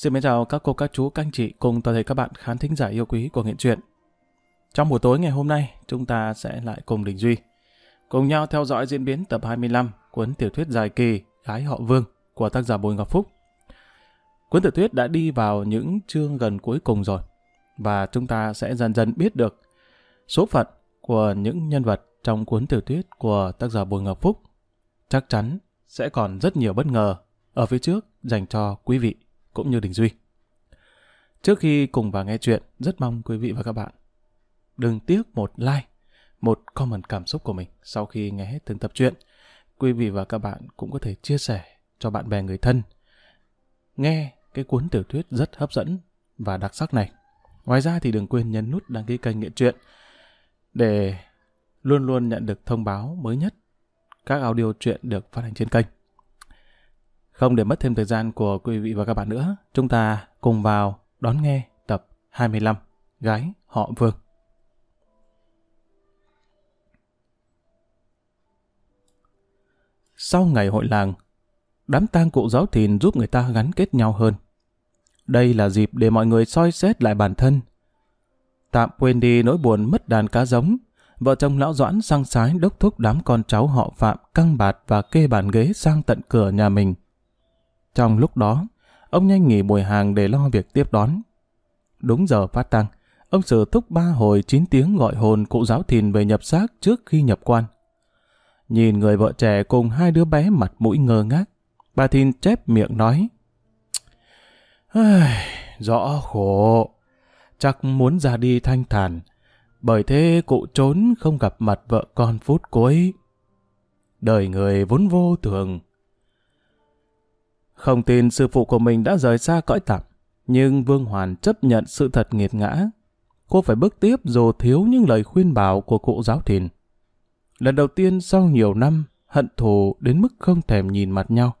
Xin mến chào các cô, các chú, các anh chị cùng toàn thể các bạn khán thính giả yêu quý của Nghệ truyện. Trong buổi tối ngày hôm nay, chúng ta sẽ lại cùng Đình Duy cùng nhau theo dõi diễn biến tập 25 cuốn tiểu thuyết dài kỳ Gái họ Vương của tác giả Bùi Ngọc Phúc. Cuốn tiểu thuyết đã đi vào những chương gần cuối cùng rồi và chúng ta sẽ dần dần biết được số phận của những nhân vật trong cuốn tiểu thuyết của tác giả Bùi Ngọc Phúc. Chắc chắn sẽ còn rất nhiều bất ngờ ở phía trước dành cho quý vị cũng như Đình Duy. Trước khi cùng vào nghe chuyện, rất mong quý vị và các bạn đừng tiếc một like, một comment cảm xúc của mình sau khi nghe hết từng tập truyện. Quý vị và các bạn cũng có thể chia sẻ cho bạn bè người thân. Nghe cái cuốn tiểu thuyết rất hấp dẫn và đặc sắc này. Ngoài ra thì đừng quên nhấn nút đăng ký kênh Nghệ truyện để luôn luôn nhận được thông báo mới nhất các audio truyện được phát hành trên kênh. Không để mất thêm thời gian của quý vị và các bạn nữa, chúng ta cùng vào đón nghe tập 25 Gái họ Vương. Sau ngày hội làng, đám tang cụ giáo thìn giúp người ta gắn kết nhau hơn. Đây là dịp để mọi người soi xét lại bản thân. Tạm quên đi nỗi buồn mất đàn cá giống, vợ chồng lão doãn sang sái đốc thúc đám con cháu họ phạm căng bạt và kê bàn ghế sang tận cửa nhà mình. Trong lúc đó, ông nhanh nghỉ buổi hàng để lo việc tiếp đón. Đúng giờ phát tăng, ông sử thúc ba hồi chín tiếng gọi hồn cụ giáo thìn về nhập xác trước khi nhập quan. Nhìn người vợ trẻ cùng hai đứa bé mặt mũi ngơ ngác, bà thìn chép miệng nói. Rõ khổ, chắc muốn ra đi thanh thản, bởi thế cụ trốn không gặp mặt vợ con phút cuối. Đời người vốn vô thường, không tin sư phụ của mình đã rời xa cõi tạm, nhưng Vương Hoàn chấp nhận sự thật nghiệt ngã. Cô phải bước tiếp dù thiếu những lời khuyên bảo của cụ giáo thìn. Lần đầu tiên sau nhiều năm, hận thù đến mức không thèm nhìn mặt nhau.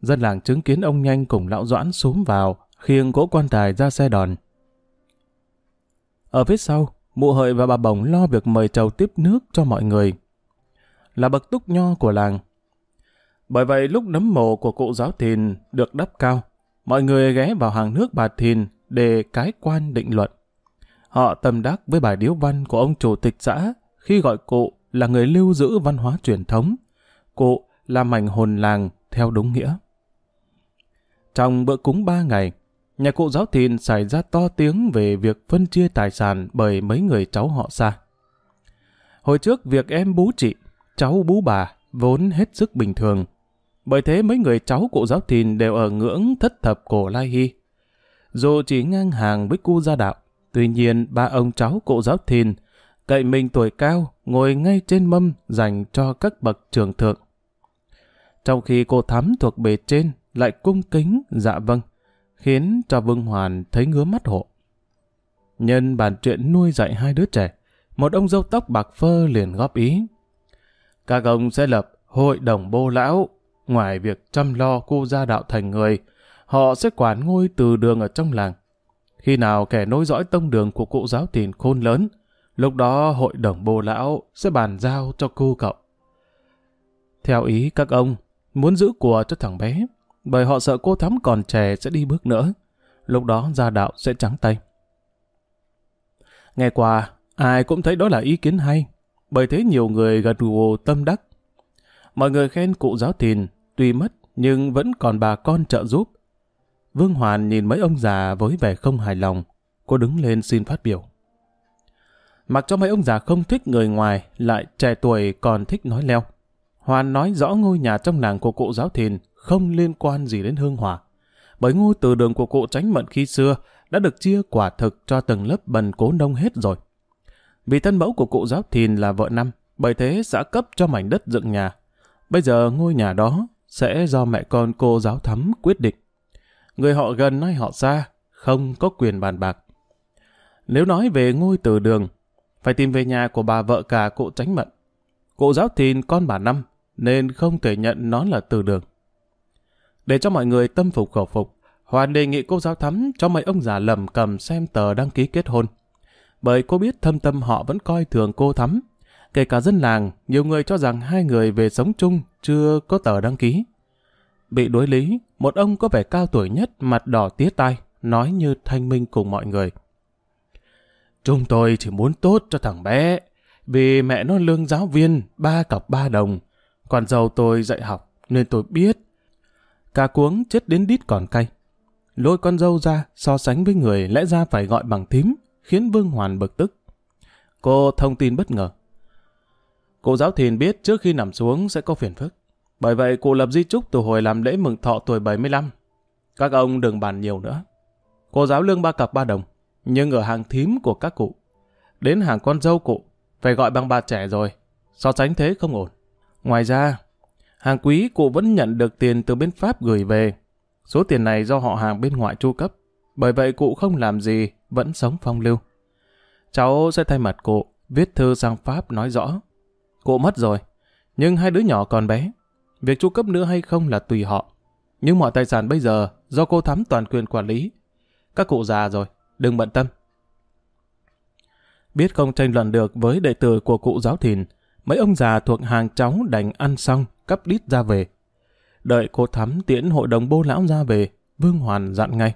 Dân làng chứng kiến ông nhanh cùng lão doãn xuống vào, khiêng cỗ quan tài ra xe đòn. Ở phía sau, mụ hợi và bà bồng lo việc mời chầu tiếp nước cho mọi người. Là bậc túc nho của làng, bởi vậy lúc nấm mồ của cụ giáo thìn được đắp cao, mọi người ghé vào hàng nước bà thìn để cái quan định luận. Họ tâm đắc với bài điếu văn của ông chủ tịch xã khi gọi cụ là người lưu giữ văn hóa truyền thống. Cụ là mảnh hồn làng theo đúng nghĩa. Trong bữa cúng ba ngày, nhà cụ giáo thìn xảy ra to tiếng về việc phân chia tài sản bởi mấy người cháu họ xa. Hồi trước việc em bú chị, cháu bú bà vốn hết sức bình thường. Bởi thế mấy người cháu cụ giáo thìn đều ở ngưỡng thất thập cổ lai hy. Dù chỉ ngang hàng với cu gia đạo, tuy nhiên ba ông cháu cụ giáo thìn cậy mình tuổi cao, ngồi ngay trên mâm dành cho các bậc trường thượng. Trong khi cô thắm thuộc bề trên lại cung kính dạ vâng, khiến cho Vương Hoàn thấy ngứa mắt hộ. Nhân bàn chuyện nuôi dạy hai đứa trẻ, một ông dâu tóc bạc phơ liền góp ý. Các ông sẽ lập hội đồng bô lão Ngoài việc chăm lo cô gia đạo thành người, họ sẽ quản ngôi từ đường ở trong làng. Khi nào kẻ nối dõi tông đường của cụ giáo tiền khôn lớn, lúc đó hội đồng bồ lão sẽ bàn giao cho cô cậu. Theo ý các ông, muốn giữ của cho thằng bé, bởi họ sợ cô thắm còn trẻ sẽ đi bước nữa. Lúc đó gia đạo sẽ trắng tay. Nghe qua, ai cũng thấy đó là ý kiến hay, bởi thế nhiều người gật gù tâm đắc Mọi người khen cụ giáo tiền tuy mất nhưng vẫn còn bà con trợ giúp. Vương Hoàn nhìn mấy ông già với vẻ không hài lòng. Cô đứng lên xin phát biểu. Mặc cho mấy ông già không thích người ngoài, lại trẻ tuổi còn thích nói leo. Hoàn nói rõ ngôi nhà trong làng của cụ giáo thìn không liên quan gì đến hương hỏa. Bởi ngôi từ đường của cụ tránh mận khi xưa đã được chia quả thực cho từng lớp bần cố nông hết rồi. Vì thân mẫu của cụ giáo thìn là vợ năm, bởi thế xã cấp cho mảnh đất dựng nhà. Bây giờ ngôi nhà đó sẽ do mẹ con cô giáo thắm quyết định. Người họ gần hay họ xa, không có quyền bàn bạc. Nếu nói về ngôi từ đường, phải tìm về nhà của bà vợ cả cụ tránh mận. Cụ giáo thìn con bà Năm, nên không thể nhận nó là từ đường. Để cho mọi người tâm phục khẩu phục, Hoàn đề nghị cô giáo thắm cho mấy ông già lầm cầm xem tờ đăng ký kết hôn. Bởi cô biết thâm tâm họ vẫn coi thường cô thắm, Kể cả dân làng, nhiều người cho rằng hai người về sống chung chưa có tờ đăng ký. bị đối lý, một ông có vẻ cao tuổi nhất, mặt đỏ tía tai, nói như thanh minh cùng mọi người. Chúng tôi chỉ muốn tốt cho thằng bé, vì mẹ nó lương giáo viên, ba cọc ba đồng. Còn giàu tôi dạy học, nên tôi biết. cà cuống chết đến đít còn cay. Lôi con dâu ra, so sánh với người lẽ ra phải gọi bằng thím, khiến Vương Hoàn bực tức. Cô thông tin bất ngờ. Cụ giáo thìn biết trước khi nằm xuống sẽ có phiền phức. Bởi vậy cụ lập di trúc từ hồi làm lễ mừng thọ tuổi 75. Các ông đừng bàn nhiều nữa. Cô giáo lương ba cặp ba đồng, nhưng ở hàng thím của các cụ. Đến hàng con dâu cụ, phải gọi bằng bà trẻ rồi. So sánh thế không ổn. Ngoài ra, hàng quý cụ vẫn nhận được tiền từ bên Pháp gửi về. Số tiền này do họ hàng bên ngoại chu cấp. Bởi vậy cụ không làm gì, vẫn sống phong lưu. Cháu sẽ thay mặt cụ, viết thư sang Pháp nói rõ. Cụ mất rồi, nhưng hai đứa nhỏ còn bé. Việc chu cấp nữa hay không là tùy họ. Nhưng mọi tài sản bây giờ do cô thắm toàn quyền quản lý. Các cụ già rồi, đừng bận tâm. Biết không tranh luận được với đệ tử của cụ giáo thìn, mấy ông già thuộc hàng cháu đành ăn xong, cắp đít ra về. Đợi cô thắm tiễn hội đồng bô lão ra về, Vương Hoàn dặn ngay.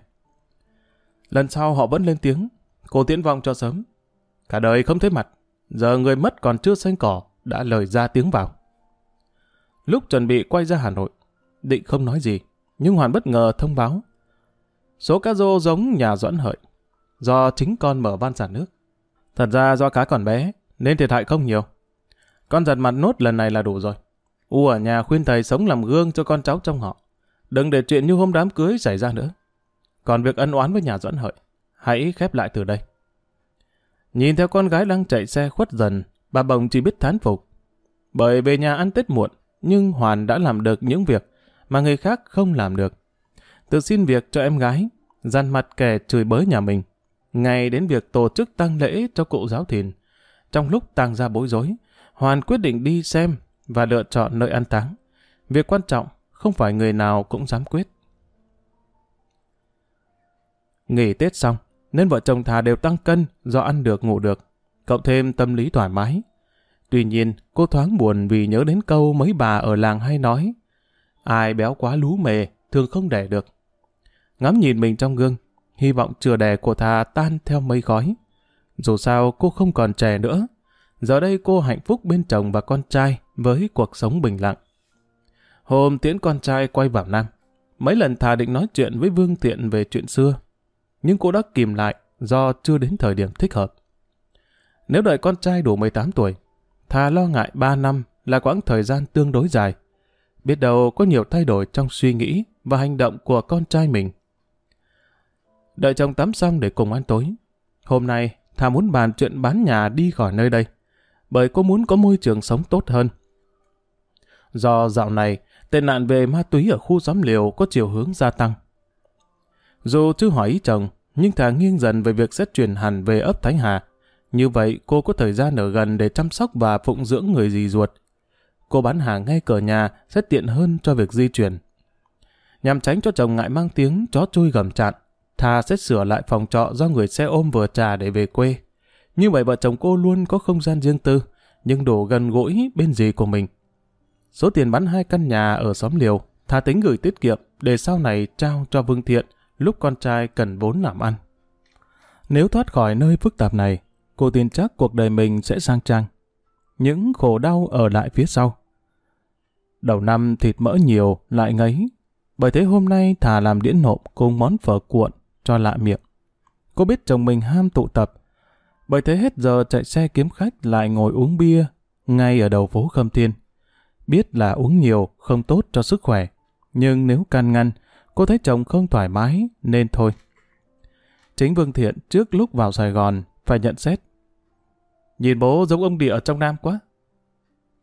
Lần sau họ vẫn lên tiếng, cô tiễn vong cho sớm. Cả đời không thấy mặt, giờ người mất còn chưa xanh cỏ, đã lời ra tiếng vào. Lúc chuẩn bị quay ra Hà Nội, định không nói gì, nhưng Hoàn bất ngờ thông báo. Số cá rô giống nhà Doãn Hợi, do chính con mở van sản nước. Thật ra do cá còn bé, nên thiệt hại không nhiều. Con giật mặt nốt lần này là đủ rồi. U ở nhà khuyên thầy sống làm gương cho con cháu trong họ. Đừng để chuyện như hôm đám cưới xảy ra nữa. Còn việc ân oán với nhà Doãn Hợi, hãy khép lại từ đây. Nhìn theo con gái đang chạy xe khuất dần, bà Bồng chỉ biết thán phục. Bởi về nhà ăn Tết muộn, nhưng Hoàn đã làm được những việc mà người khác không làm được. Tự xin việc cho em gái, dằn mặt kẻ chửi bới nhà mình. Ngày đến việc tổ chức tang lễ cho cụ giáo thìn. Trong lúc tang ra bối rối, Hoàn quyết định đi xem và lựa chọn nơi ăn táng. Việc quan trọng không phải người nào cũng dám quyết. Nghỉ Tết xong, nên vợ chồng thà đều tăng cân do ăn được ngủ được, cộng thêm tâm lý thoải mái. Tuy nhiên, cô thoáng buồn vì nhớ đến câu mấy bà ở làng hay nói, ai béo quá lú mề, thường không đẻ được. Ngắm nhìn mình trong gương, hy vọng chừa đẻ của thà tan theo mây khói. Dù sao cô không còn trẻ nữa, giờ đây cô hạnh phúc bên chồng và con trai với cuộc sống bình lặng. Hôm tiễn con trai quay vào Nam, mấy lần thà định nói chuyện với Vương Tiện về chuyện xưa, nhưng cô đã kìm lại do chưa đến thời điểm thích hợp. Nếu đợi con trai đủ 18 tuổi, thà lo ngại 3 năm là quãng thời gian tương đối dài. Biết đâu có nhiều thay đổi trong suy nghĩ và hành động của con trai mình. Đợi chồng tắm xong để cùng ăn tối. Hôm nay, Thà muốn bàn chuyện bán nhà đi khỏi nơi đây, bởi cô muốn có môi trường sống tốt hơn. Do dạo này, tệ nạn về ma túy ở khu xóm liều có chiều hướng gia tăng. Dù chưa hỏi ý chồng, nhưng thà nghiêng dần về việc xét chuyển hẳn về ấp Thánh Hà. Như vậy, cô có thời gian ở gần để chăm sóc và phụng dưỡng người dì ruột. Cô bán hàng ngay cửa nhà sẽ tiện hơn cho việc di chuyển. Nhằm tránh cho chồng ngại mang tiếng chó chui gầm chặn, Thà sẽ sửa lại phòng trọ do người xe ôm vừa trả để về quê. Như vậy vợ chồng cô luôn có không gian riêng tư, nhưng đủ gần gũi bên dì của mình. Số tiền bán hai căn nhà ở xóm liều, Thà tính gửi tiết kiệm để sau này trao cho Vương Thiện lúc con trai cần vốn làm ăn. Nếu thoát khỏi nơi phức tạp này, cô tin chắc cuộc đời mình sẽ sang trang. Những khổ đau ở lại phía sau. Đầu năm thịt mỡ nhiều lại ngấy, bởi thế hôm nay thà làm đĩa nộm cùng món phở cuộn cho lạ miệng. Cô biết chồng mình ham tụ tập, bởi thế hết giờ chạy xe kiếm khách lại ngồi uống bia ngay ở đầu phố Khâm Thiên. Biết là uống nhiều không tốt cho sức khỏe, nhưng nếu can ngăn, cô thấy chồng không thoải mái nên thôi. Chính Vương Thiện trước lúc vào Sài Gòn phải nhận xét. Nhìn bố giống ông địa ở trong Nam quá.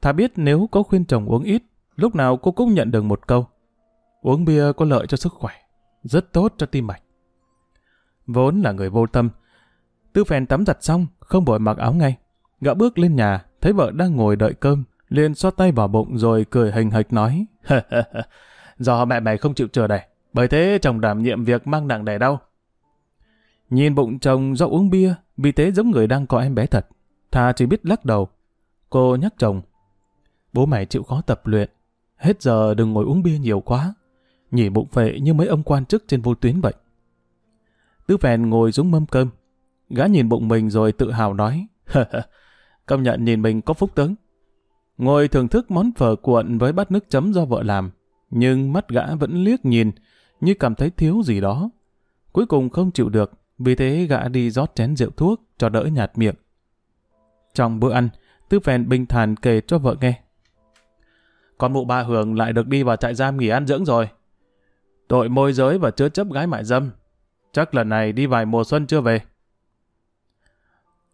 Thà biết nếu có khuyên chồng uống ít, lúc nào cô cũng nhận được một câu. Uống bia có lợi cho sức khỏe, rất tốt cho tim mạch. Vốn là người vô tâm. Tư phèn tắm giặt xong, không vội mặc áo ngay. Gã bước lên nhà, thấy vợ đang ngồi đợi cơm, liền xoa tay vào bụng rồi cười hình hạch nói. Do mẹ mày không chịu chờ đẻ, bởi thế chồng đảm nhiệm việc mang nặng đẻ đau. Nhìn bụng chồng do uống bia, vì thế giống người đang có em bé thật. Thà chỉ biết lắc đầu. Cô nhắc chồng. Bố mẹ chịu khó tập luyện. Hết giờ đừng ngồi uống bia nhiều quá. nhỉ bụng phệ như mấy ông quan chức trên vô tuyến vậy. tứ phèn ngồi xuống mâm cơm, gã nhìn bụng mình rồi tự hào nói, công nhận nhìn mình có phúc tướng. Ngồi thưởng thức món phở cuộn với bát nước chấm do vợ làm, nhưng mắt gã vẫn liếc nhìn, như cảm thấy thiếu gì đó. Cuối cùng không chịu được, vì thế gã đi rót chén rượu thuốc cho đỡ nhạt miệng. Trong bữa ăn, Tư Phèn bình thản kể cho vợ nghe. Con mụ ba Hường lại được đi vào trại giam nghỉ ăn dưỡng rồi. Tội môi giới và chứa chấp gái mại dâm. Chắc lần này đi vài mùa xuân chưa về.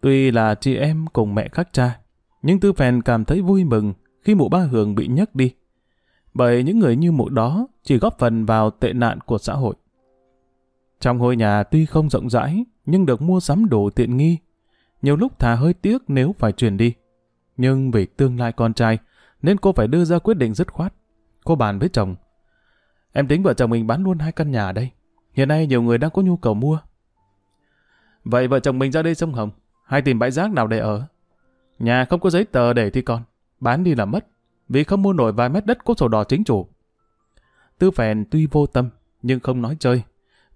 Tuy là chị em cùng mẹ khác cha, nhưng Tư Phèn cảm thấy vui mừng khi mụ ba Hường bị nhấc đi. Bởi những người như mụ đó chỉ góp phần vào tệ nạn của xã hội. Trong ngôi nhà tuy không rộng rãi, nhưng được mua sắm đồ tiện nghi. Nhiều lúc thà hơi tiếc nếu phải chuyển đi. Nhưng vì tương lai con trai, nên cô phải đưa ra quyết định dứt khoát. Cô bàn với chồng. Em tính vợ chồng mình bán luôn hai căn nhà đây. Hiện nay nhiều người đang có nhu cầu mua. Vậy vợ chồng mình ra đây sông Hồng, hay tìm bãi rác nào để ở? Nhà không có giấy tờ để thì con, bán đi là mất, vì không mua nổi vài mét đất có sổ đỏ chính chủ. Tư phèn tuy vô tâm, nhưng không nói chơi,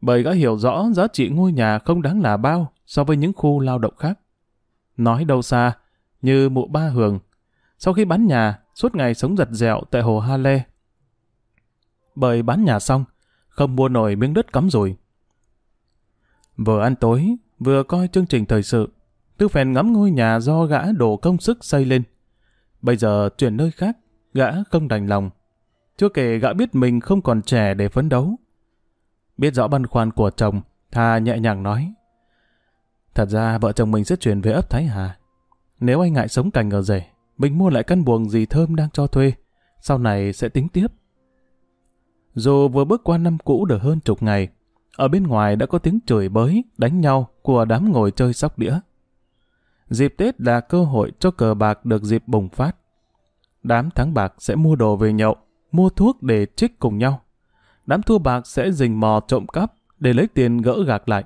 bởi gã hiểu rõ giá trị ngôi nhà không đáng là bao so với những khu lao động khác. Nói đâu xa, như mụ ba hường, sau khi bán nhà, suốt ngày sống giật dẹo tại hồ Ha Lê. Bởi bán nhà xong, không mua nổi miếng đất cắm rồi. Vừa ăn tối, vừa coi chương trình thời sự, Tư Phèn ngắm ngôi nhà do gã đổ công sức xây lên. Bây giờ chuyển nơi khác, gã không đành lòng. Chưa kể gã biết mình không còn trẻ để phấn đấu. Biết rõ băn khoăn của chồng, Tha nhẹ nhàng nói. Thật ra vợ chồng mình sẽ chuyển về ấp Thái Hà. Nếu anh ngại sống cành ở rể, mình mua lại căn buồng gì Thơm đang cho thuê. Sau này sẽ tính tiếp. Dù vừa bước qua năm cũ được hơn chục ngày, ở bên ngoài đã có tiếng chửi bới, đánh nhau của đám ngồi chơi sóc đĩa. Dịp Tết là cơ hội cho cờ bạc được dịp bùng phát. Đám thắng bạc sẽ mua đồ về nhậu, mua thuốc để trích cùng nhau. Đám thua bạc sẽ rình mò trộm cắp để lấy tiền gỡ gạc lại.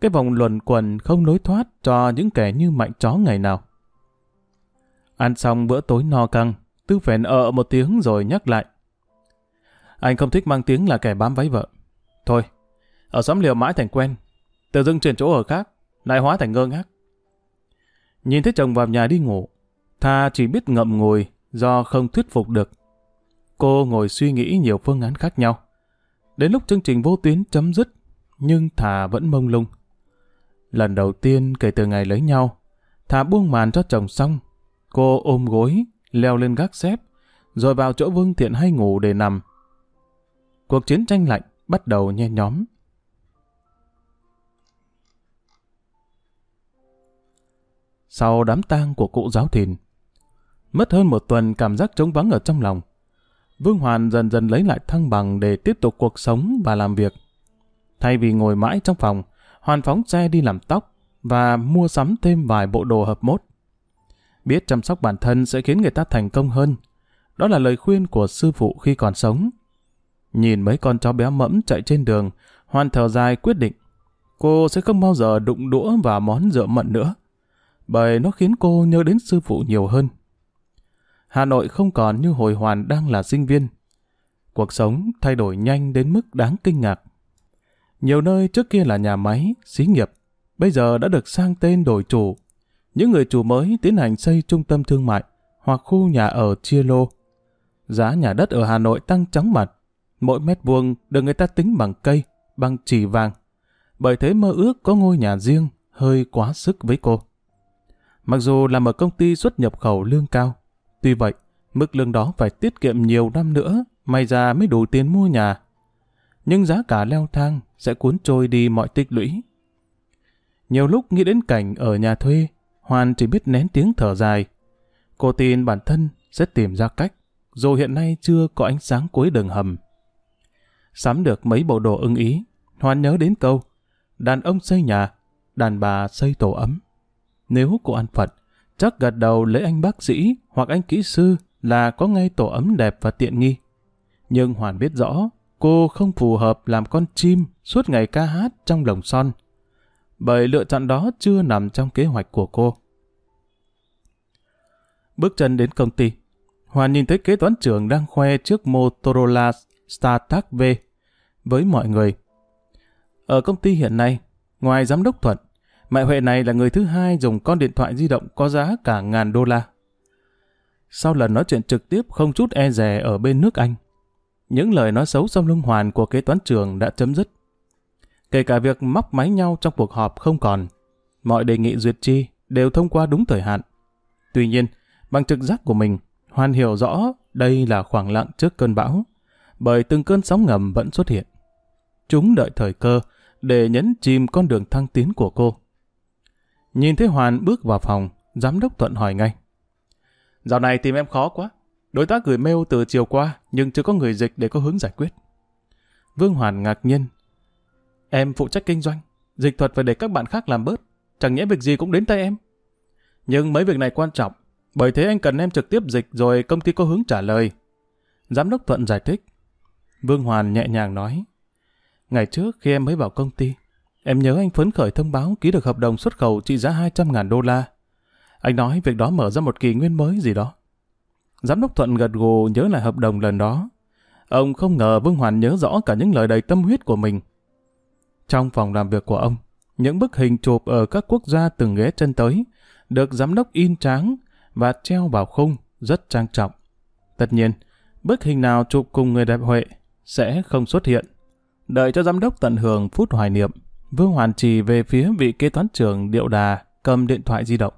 Cái vòng luẩn quần không lối thoát cho những kẻ như mạnh chó ngày nào. Ăn xong bữa tối no căng, Tư phèn ợ một tiếng rồi nhắc lại. Anh không thích mang tiếng là kẻ bám váy vợ. Thôi, ở xóm liều mãi thành quen. Tự dưng chuyển chỗ ở khác, lại hóa thành ngơ ngác. Nhìn thấy chồng vào nhà đi ngủ, Tha chỉ biết ngậm ngùi do không thuyết phục được. Cô ngồi suy nghĩ nhiều phương án khác nhau. Đến lúc chương trình vô tuyến chấm dứt, nhưng Thà vẫn mông lung. Lần đầu tiên kể từ ngày lấy nhau, Thà buông màn cho chồng xong. Cô ôm gối, leo lên gác xếp, rồi vào chỗ Vương Thiện hay ngủ để nằm. Cuộc chiến tranh lạnh bắt đầu nhe nhóm. Sau đám tang của cụ giáo thìn, mất hơn một tuần cảm giác trống vắng ở trong lòng. Vương Hoàn dần dần lấy lại thăng bằng để tiếp tục cuộc sống và làm việc. Thay vì ngồi mãi trong phòng, Hoàn phóng xe đi làm tóc và mua sắm thêm vài bộ đồ hợp mốt. Biết chăm sóc bản thân sẽ khiến người ta thành công hơn. Đó là lời khuyên của sư phụ khi còn sống. Nhìn mấy con chó béo mẫm chạy trên đường, Hoàn thở dài quyết định. Cô sẽ không bao giờ đụng đũa vào món rượu mận nữa. Bởi nó khiến cô nhớ đến sư phụ nhiều hơn. Hà Nội không còn như hồi Hoàn đang là sinh viên. Cuộc sống thay đổi nhanh đến mức đáng kinh ngạc. Nhiều nơi trước kia là nhà máy, xí nghiệp, bây giờ đã được sang tên đổi chủ. Những người chủ mới tiến hành xây trung tâm thương mại hoặc khu nhà ở chia lô. Giá nhà đất ở Hà Nội tăng chóng mặt. Mỗi mét vuông được người ta tính bằng cây, bằng chỉ vàng. Bởi thế mơ ước có ngôi nhà riêng hơi quá sức với cô. Mặc dù làm ở công ty xuất nhập khẩu lương cao, tuy vậy, mức lương đó phải tiết kiệm nhiều năm nữa, may ra mới đủ tiền mua nhà. Nhưng giá cả leo thang sẽ cuốn trôi đi mọi tích lũy. Nhiều lúc nghĩ đến cảnh ở nhà thuê, Hoàn chỉ biết nén tiếng thở dài. Cô tin bản thân sẽ tìm ra cách, dù hiện nay chưa có ánh sáng cuối đường hầm. Sắm được mấy bộ đồ ưng ý, Hoàn nhớ đến câu, đàn ông xây nhà, đàn bà xây tổ ấm. Nếu cô ăn Phật, chắc gật đầu lấy anh bác sĩ hoặc anh kỹ sư là có ngay tổ ấm đẹp và tiện nghi. Nhưng Hoàn biết rõ, cô không phù hợp làm con chim suốt ngày ca hát trong lồng son. Bởi lựa chọn đó chưa nằm trong kế hoạch của cô. Bước chân đến công ty, Hoàn nhìn thấy kế toán trưởng đang khoe chiếc Motorola StarTac V với mọi người. Ở công ty hiện nay, ngoài giám đốc Thuận, mẹ Huệ này là người thứ hai dùng con điện thoại di động có giá cả ngàn đô la. Sau lần nói chuyện trực tiếp không chút e dè ở bên nước Anh, những lời nói xấu trong lưng hoàn của kế toán trường đã chấm dứt. Kể cả việc móc máy nhau trong cuộc họp không còn, mọi đề nghị duyệt chi đều thông qua đúng thời hạn. Tuy nhiên, bằng trực giác của mình, Hoàn hiểu rõ đây là khoảng lặng trước cơn bão, bởi từng cơn sóng ngầm vẫn xuất hiện. Chúng đợi thời cơ để nhấn chìm con đường thăng tiến của cô. Nhìn thấy Hoàn bước vào phòng, giám đốc Thuận hỏi ngay. Dạo này tìm em khó quá. Đối tác gửi mail từ chiều qua, nhưng chưa có người dịch để có hướng giải quyết. Vương Hoàn ngạc nhiên. Em phụ trách kinh doanh, dịch thuật phải để các bạn khác làm bớt. Chẳng nhẽ việc gì cũng đến tay em. Nhưng mấy việc này quan trọng, bởi thế anh cần em trực tiếp dịch rồi công ty có hướng trả lời. Giám đốc Thuận giải thích. Vương Hoàn nhẹ nhàng nói. Ngày trước khi em mới vào công ty, em nhớ anh phấn khởi thông báo ký được hợp đồng xuất khẩu trị giá 200.000 đô la. Anh nói việc đó mở ra một kỳ nguyên mới gì đó. Giám đốc Thuận gật gù nhớ lại hợp đồng lần đó. Ông không ngờ Vương Hoàn nhớ rõ cả những lời đầy tâm huyết của mình. Trong phòng làm việc của ông, những bức hình chụp ở các quốc gia từng ghé chân tới, được giám đốc in tráng và treo vào khung rất trang trọng. Tất nhiên, bức hình nào chụp cùng người đẹp Huệ sẽ không xuất hiện. Đợi cho giám đốc tận hưởng phút hoài niệm, Vương Hoàn trì về phía vị kế toán trưởng điệu đà cầm điện thoại di động.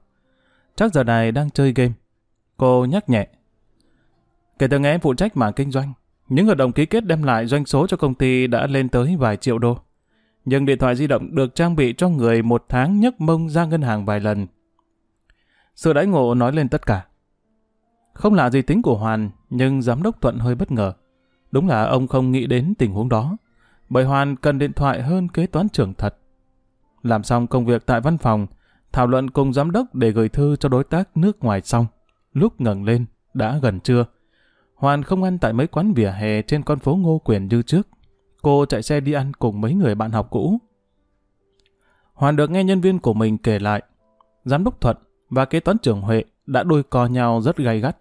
Chắc giờ này đang chơi game. Cô nhắc nhẹ. Kể từ ngày em phụ trách mảng kinh doanh, những hợp đồng ký kết đem lại doanh số cho công ty đã lên tới vài triệu đô. Nhưng điện thoại di động được trang bị cho người một tháng nhấc mông ra ngân hàng vài lần. Sự đãi ngộ nói lên tất cả. Không lạ gì tính của Hoàn, nhưng giám đốc Thuận hơi bất ngờ. Đúng là ông không nghĩ đến tình huống đó. Bởi Hoàn cần điện thoại hơn kế toán trưởng thật. Làm xong công việc tại văn phòng, thảo luận cùng giám đốc để gửi thư cho đối tác nước ngoài xong. Lúc ngẩng lên, đã gần trưa. Hoàn không ăn tại mấy quán vỉa hè trên con phố Ngô Quyền như trước. Cô chạy xe đi ăn cùng mấy người bạn học cũ. Hoàn được nghe nhân viên của mình kể lại. Giám đốc Thuận và kế toán trưởng Huệ đã đôi co nhau rất gay gắt.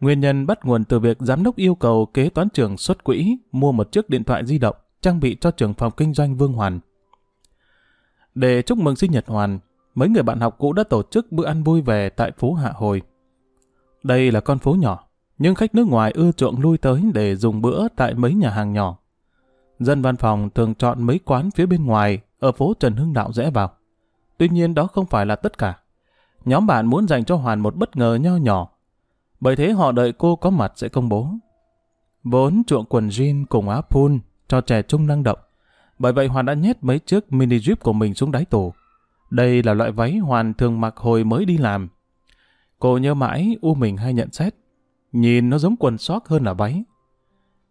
Nguyên nhân bắt nguồn từ việc giám đốc yêu cầu kế toán trưởng xuất quỹ mua một chiếc điện thoại di động trang bị cho trưởng phòng kinh doanh Vương Hoàn. Để chúc mừng sinh nhật Hoàn, mấy người bạn học cũ đã tổ chức bữa ăn vui vẻ tại phố Hạ Hồi. Đây là con phố nhỏ, nhưng khách nước ngoài ưa chuộng lui tới để dùng bữa tại mấy nhà hàng nhỏ. Dân văn phòng thường chọn mấy quán phía bên ngoài ở phố Trần Hưng Đạo rẽ vào. Tuy nhiên đó không phải là tất cả. Nhóm bạn muốn dành cho Hoàn một bất ngờ nho nhỏ. Bởi thế họ đợi cô có mặt sẽ công bố. Vốn chuộng quần jean cùng áo pull cho trẻ trung năng động. Bởi vậy Hoàn đã nhét mấy chiếc mini jeep của mình xuống đáy tủ. Đây là loại váy Hoàn thường mặc hồi mới đi làm. Cô nhớ mãi U mình hay nhận xét. Nhìn nó giống quần sóc hơn là váy.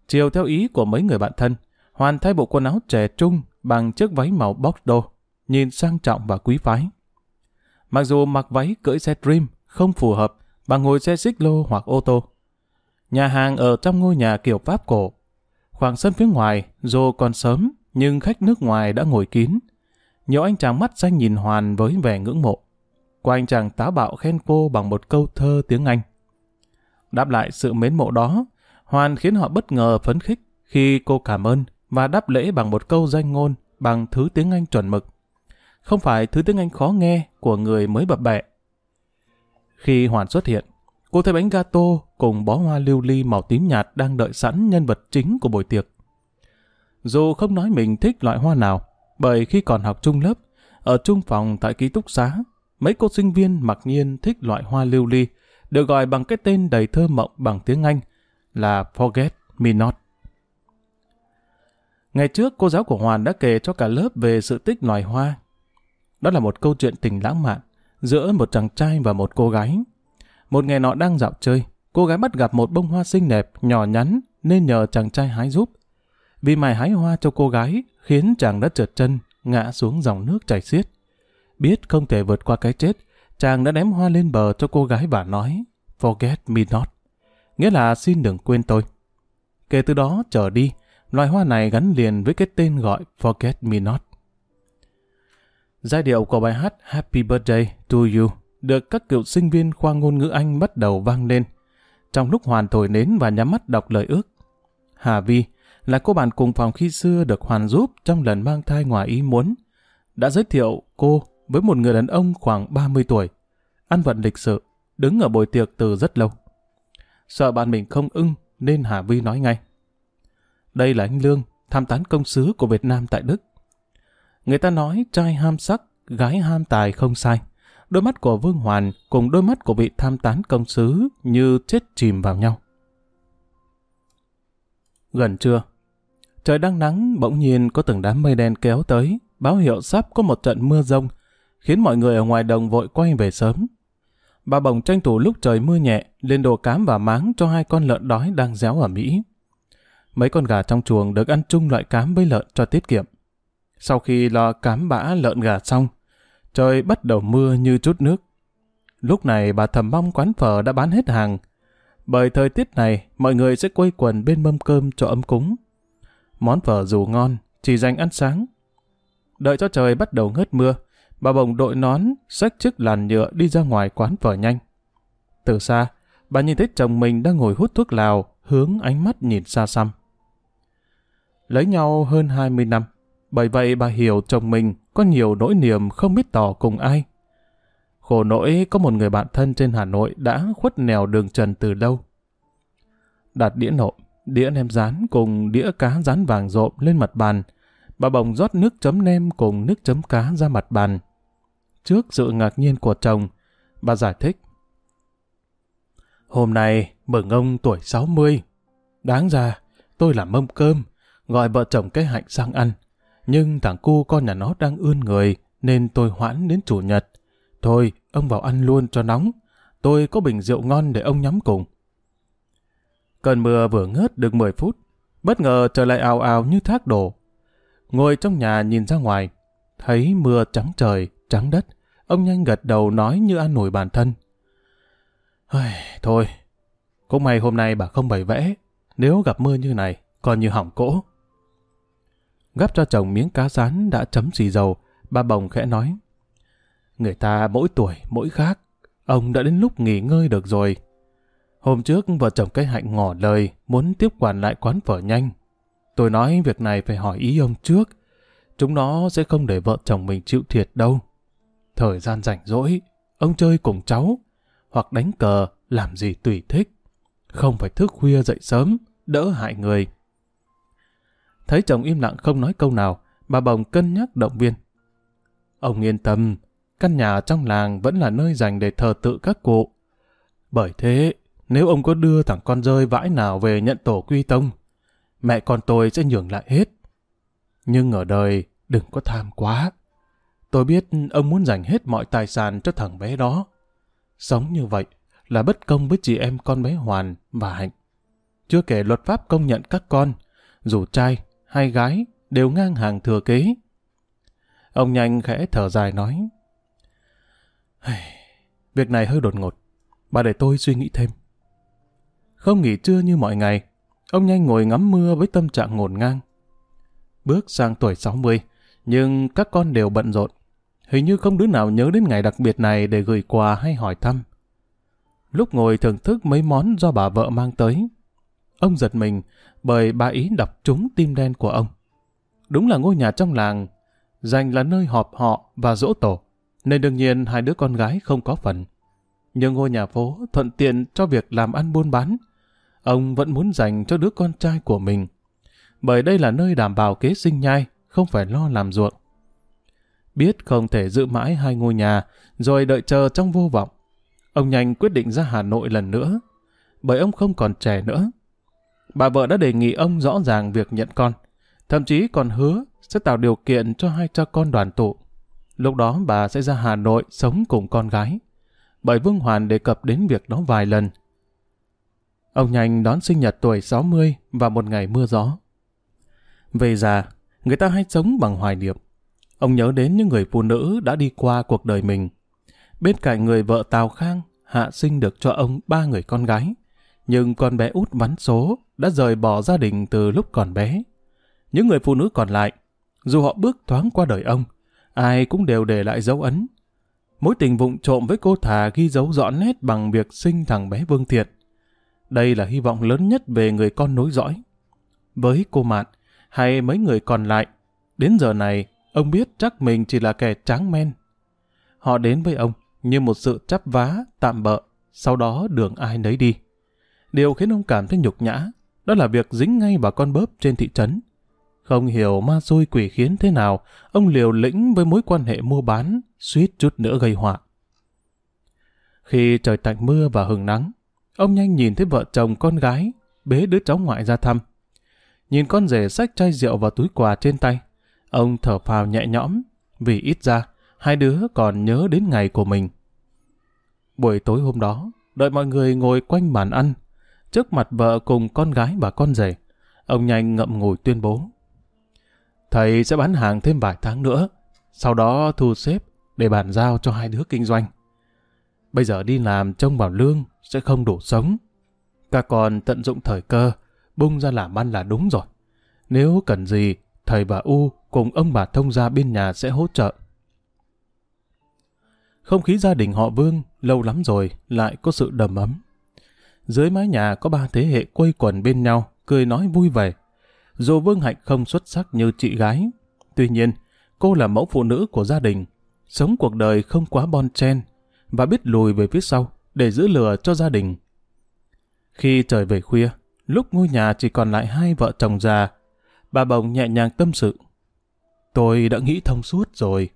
Chiều theo ý của mấy người bạn thân, Hoàn thay bộ quần áo trẻ trung bằng chiếc váy màu bóc đô, nhìn sang trọng và quý phái. Mặc dù mặc váy cưỡi xe Dream không phù hợp bằng ngồi xe xích lô hoặc ô tô. Nhà hàng ở trong ngôi nhà kiểu Pháp cổ. Khoảng sân phía ngoài, dù còn sớm, nhưng khách nước ngoài đã ngồi kín. Nhiều anh chàng mắt xanh nhìn Hoàn với vẻ ngưỡng mộ. Qua anh chàng táo bạo khen cô bằng một câu thơ tiếng Anh. Đáp lại sự mến mộ đó, Hoàn khiến họ bất ngờ phấn khích khi cô cảm ơn và đáp lễ bằng một câu danh ngôn bằng thứ tiếng Anh chuẩn mực. Không phải thứ tiếng Anh khó nghe của người mới bập bẹ. Khi Hoàn xuất hiện, cô thấy bánh gato cùng bó hoa lưu ly màu tím nhạt đang đợi sẵn nhân vật chính của buổi tiệc. Dù không nói mình thích loại hoa nào, bởi khi còn học trung lớp, ở trung phòng tại ký túc xá, mấy cô sinh viên mặc nhiên thích loại hoa lưu ly, được gọi bằng cái tên đầy thơ mộng bằng tiếng Anh là Forget Me Not. Ngày trước, cô giáo của Hoàn đã kể cho cả lớp về sự tích loài hoa. Đó là một câu chuyện tình lãng mạn giữa một chàng trai và một cô gái. Một ngày nọ đang dạo chơi, cô gái bắt gặp một bông hoa xinh đẹp, nhỏ nhắn nên nhờ chàng trai hái giúp. Vì mày hái hoa cho cô gái khiến chàng đã trượt chân, ngã xuống dòng nước chảy xiết. Biết không thể vượt qua cái chết, chàng đã ném hoa lên bờ cho cô gái và nói Forget me not. Nghĩa là xin đừng quên tôi. Kể từ đó trở đi, loài hoa này gắn liền với cái tên gọi Forget Me Not. Giai điệu của bài hát Happy Birthday to You được các cựu sinh viên khoa ngôn ngữ Anh bắt đầu vang lên. Trong lúc hoàn thổi nến và nhắm mắt đọc lời ước. Hà Vi, là cô bạn cùng phòng khi xưa được Hoàn giúp trong lần mang thai ngoài ý muốn, đã giới thiệu cô với một người đàn ông khoảng 30 tuổi, ăn vận lịch sự, đứng ở buổi tiệc từ rất lâu. Sợ bạn mình không ưng nên Hà Vi nói ngay. Đây là anh Lương, tham tán công sứ của Việt Nam tại Đức. Người ta nói trai ham sắc, gái ham tài không sai. Đôi mắt của Vương Hoàn cùng đôi mắt của vị tham tán công sứ như chết chìm vào nhau. Gần trưa, trời đang nắng bỗng nhiên có từng đám mây đen kéo tới, báo hiệu sắp có một trận mưa rông, khiến mọi người ở ngoài đồng vội quay về sớm. Bà bồng tranh thủ lúc trời mưa nhẹ, lên đồ cám và máng cho hai con lợn đói đang réo ở Mỹ. Mấy con gà trong chuồng được ăn chung loại cám với lợn cho tiết kiệm. Sau khi lo cám bã lợn gà xong, trời bắt đầu mưa như chút nước. Lúc này bà thầm mong quán phở đã bán hết hàng. Bởi thời tiết này, mọi người sẽ quây quần bên mâm cơm cho ấm cúng. Món phở dù ngon, chỉ dành ăn sáng. Đợi cho trời bắt đầu ngớt mưa, bà bồng đội nón, xách chiếc làn nhựa đi ra ngoài quán phở nhanh. Từ xa, bà nhìn thấy chồng mình đang ngồi hút thuốc lào, hướng ánh mắt nhìn xa xăm. Lấy nhau hơn 20 năm, bởi vậy bà hiểu chồng mình có nhiều nỗi niềm không biết tỏ cùng ai. Khổ nỗi có một người bạn thân trên Hà Nội đã khuất nèo đường trần từ lâu. Đặt đĩa nộm, đĩa nem rán cùng đĩa cá rán vàng rộm lên mặt bàn, bà bồng rót nước chấm nem cùng nước chấm cá ra mặt bàn. Trước sự ngạc nhiên của chồng, bà giải thích. Hôm nay mừng ông tuổi 60. Đáng ra, tôi làm mâm cơm, gọi vợ chồng cái hạnh sang ăn. Nhưng thằng cu con nhà nó đang ươn người, nên tôi hoãn đến chủ nhật. Thôi, ông vào ăn luôn cho nóng. Tôi có bình rượu ngon để ông nhắm cùng. Cơn mưa vừa ngớt được 10 phút, bất ngờ trời lại ào ào như thác đổ. Ngồi trong nhà nhìn ra ngoài, thấy mưa trắng trời, trắng đất. Ông nhanh gật đầu nói như an nổi bản thân. Thôi, cũng may hôm nay bà không bày vẽ. Nếu gặp mưa như này, còn như hỏng cỗ. Gắp cho chồng miếng cá rán đã chấm xì dầu, bà bồng khẽ nói. Người ta mỗi tuổi, mỗi khác. Ông đã đến lúc nghỉ ngơi được rồi. Hôm trước vợ chồng cái hạnh ngỏ lời muốn tiếp quản lại quán phở nhanh. Tôi nói việc này phải hỏi ý ông trước. Chúng nó sẽ không để vợ chồng mình chịu thiệt đâu. Thời gian rảnh rỗi, ông chơi cùng cháu, hoặc đánh cờ, làm gì tùy thích. Không phải thức khuya dậy sớm, đỡ hại người. Thấy chồng im lặng không nói câu nào, bà bồng cân nhắc động viên. Ông yên tâm, căn nhà trong làng vẫn là nơi dành để thờ tự các cụ. Bởi thế, nếu ông có đưa thằng con rơi vãi nào về nhận tổ quy tông, mẹ con tôi sẽ nhường lại hết. Nhưng ở đời, đừng có tham quá. Tôi biết ông muốn dành hết mọi tài sản cho thằng bé đó. Sống như vậy là bất công với chị em con bé Hoàn và Hạnh. Chưa kể luật pháp công nhận các con, dù trai hay gái, đều ngang hàng thừa kế. Ông nhanh khẽ thở dài nói. Việc này hơi đột ngột, bà để tôi suy nghĩ thêm. Không nghỉ trưa như mọi ngày, ông nhanh ngồi ngắm mưa với tâm trạng ngổn ngang. Bước sang tuổi 60, nhưng các con đều bận rộn. Hình như không đứa nào nhớ đến ngày đặc biệt này để gửi quà hay hỏi thăm. Lúc ngồi thưởng thức mấy món do bà vợ mang tới, ông giật mình bởi bà ý đọc trúng tim đen của ông. Đúng là ngôi nhà trong làng, dành là nơi họp họ và dỗ tổ, nên đương nhiên hai đứa con gái không có phần. Nhưng ngôi nhà phố thuận tiện cho việc làm ăn buôn bán, ông vẫn muốn dành cho đứa con trai của mình. Bởi đây là nơi đảm bảo kế sinh nhai, không phải lo làm ruộng. Biết không thể giữ mãi hai ngôi nhà, rồi đợi chờ trong vô vọng. Ông nhanh quyết định ra Hà Nội lần nữa, bởi ông không còn trẻ nữa. Bà vợ đã đề nghị ông rõ ràng việc nhận con, thậm chí còn hứa sẽ tạo điều kiện cho hai cha con đoàn tụ. Lúc đó bà sẽ ra Hà Nội sống cùng con gái. Bởi Vương Hoàn đề cập đến việc đó vài lần. Ông nhanh đón sinh nhật tuổi 60 và một ngày mưa gió. Về già, người ta hay sống bằng hoài niệm. Ông nhớ đến những người phụ nữ đã đi qua cuộc đời mình. Bên cạnh người vợ Tào Khang, hạ sinh được cho ông ba người con gái. Nhưng con bé út vắn số đã rời bỏ gia đình từ lúc còn bé. Những người phụ nữ còn lại, dù họ bước thoáng qua đời ông, ai cũng đều để lại dấu ấn. Mối tình vụng trộm với cô thà ghi dấu rõ nét bằng việc sinh thằng bé Vương Thiện. Đây là hy vọng lớn nhất về người con nối dõi. với cô Mạn, hay mấy người còn lại. Đến giờ này, ông biết chắc mình chỉ là kẻ tráng men. Họ đến với ông như một sự chắp vá, tạm bợ, sau đó đường ai nấy đi. Điều khiến ông cảm thấy nhục nhã, đó là việc dính ngay vào con bớp trên thị trấn. Không hiểu ma xui quỷ khiến thế nào, ông liều lĩnh với mối quan hệ mua bán, suýt chút nữa gây họa. Khi trời tạnh mưa và hừng nắng, ông nhanh nhìn thấy vợ chồng con gái, bế đứa cháu ngoại ra thăm. Nhìn con rể xách chai rượu và túi quà trên tay, ông thở phào nhẹ nhõm, vì ít ra, hai đứa còn nhớ đến ngày của mình. Buổi tối hôm đó, đợi mọi người ngồi quanh bàn ăn, trước mặt vợ cùng con gái và con rể, ông nhanh ngậm ngùi tuyên bố. Thầy sẽ bán hàng thêm vài tháng nữa, sau đó thu xếp để bàn giao cho hai đứa kinh doanh. Bây giờ đi làm trông vào lương sẽ không đủ sống. Các con tận dụng thời cơ, bung ra làm ăn là đúng rồi. Nếu cần gì, thầy và U cùng ông bà thông gia bên nhà sẽ hỗ trợ. Không khí gia đình họ Vương lâu lắm rồi lại có sự đầm ấm. Dưới mái nhà có ba thế hệ quây quần bên nhau, cười nói vui vẻ. Dù Vương Hạnh không xuất sắc như chị gái, tuy nhiên cô là mẫu phụ nữ của gia đình, sống cuộc đời không quá bon chen và biết lùi về phía sau để giữ lửa cho gia đình. Khi trời về khuya, lúc ngôi nhà chỉ còn lại hai vợ chồng già, bà bồng nhẹ nhàng tâm sự. Tôi đã nghĩ thông suốt rồi.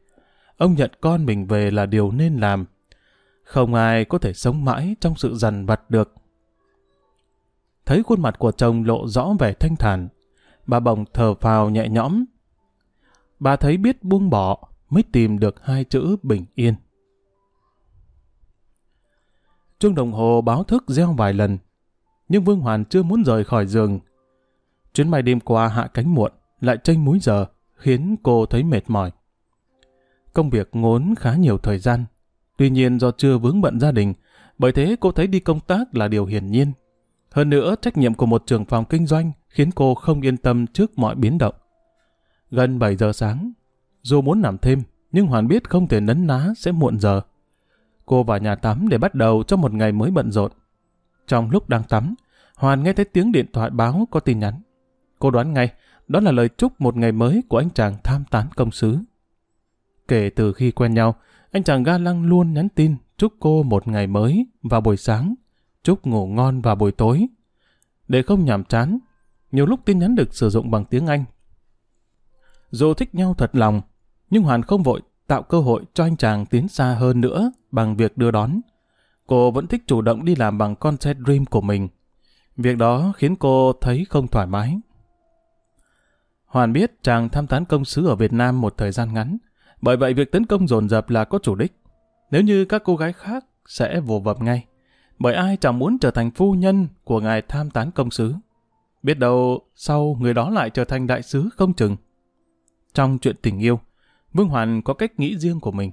Ông nhận con mình về là điều nên làm. Không ai có thể sống mãi trong sự dằn vặt được. Thấy khuôn mặt của chồng lộ rõ vẻ thanh thản, bà bồng thở phào nhẹ nhõm. Bà thấy biết buông bỏ mới tìm được hai chữ bình yên. Chuông đồng hồ báo thức reo vài lần, nhưng Vương Hoàn chưa muốn rời khỏi giường. Chuyến bay đêm qua hạ cánh muộn, lại tranh múi giờ, khiến cô thấy mệt mỏi. Công việc ngốn khá nhiều thời gian, tuy nhiên do chưa vướng bận gia đình, bởi thế cô thấy đi công tác là điều hiển nhiên. Hơn nữa, trách nhiệm của một trưởng phòng kinh doanh khiến cô không yên tâm trước mọi biến động. Gần 7 giờ sáng, dù muốn nằm thêm, nhưng Hoàn biết không thể nấn ná sẽ muộn giờ. Cô vào nhà tắm để bắt đầu cho một ngày mới bận rộn. Trong lúc đang tắm, Hoàn nghe thấy tiếng điện thoại báo có tin nhắn. Cô đoán ngay, đó là lời chúc một ngày mới của anh chàng tham tán công sứ. Kể từ khi quen nhau, anh chàng ga lăng luôn nhắn tin chúc cô một ngày mới vào buổi sáng, chúc ngủ ngon vào buổi tối. Để không nhàm chán, nhiều lúc tin nhắn được sử dụng bằng tiếng Anh. Dù thích nhau thật lòng, nhưng Hoàn không vội tạo cơ hội cho anh chàng tiến xa hơn nữa bằng việc đưa đón. Cô vẫn thích chủ động đi làm bằng con xe Dream của mình. Việc đó khiến cô thấy không thoải mái. Hoàn biết chàng tham tán công sứ ở Việt Nam một thời gian ngắn, bởi vậy việc tấn công dồn dập là có chủ đích. Nếu như các cô gái khác sẽ vồ vập ngay, bởi ai chẳng muốn trở thành phu nhân của ngài tham tán công sứ. Biết đâu sau người đó lại trở thành đại sứ không chừng. Trong chuyện tình yêu, Vương Hoàn có cách nghĩ riêng của mình.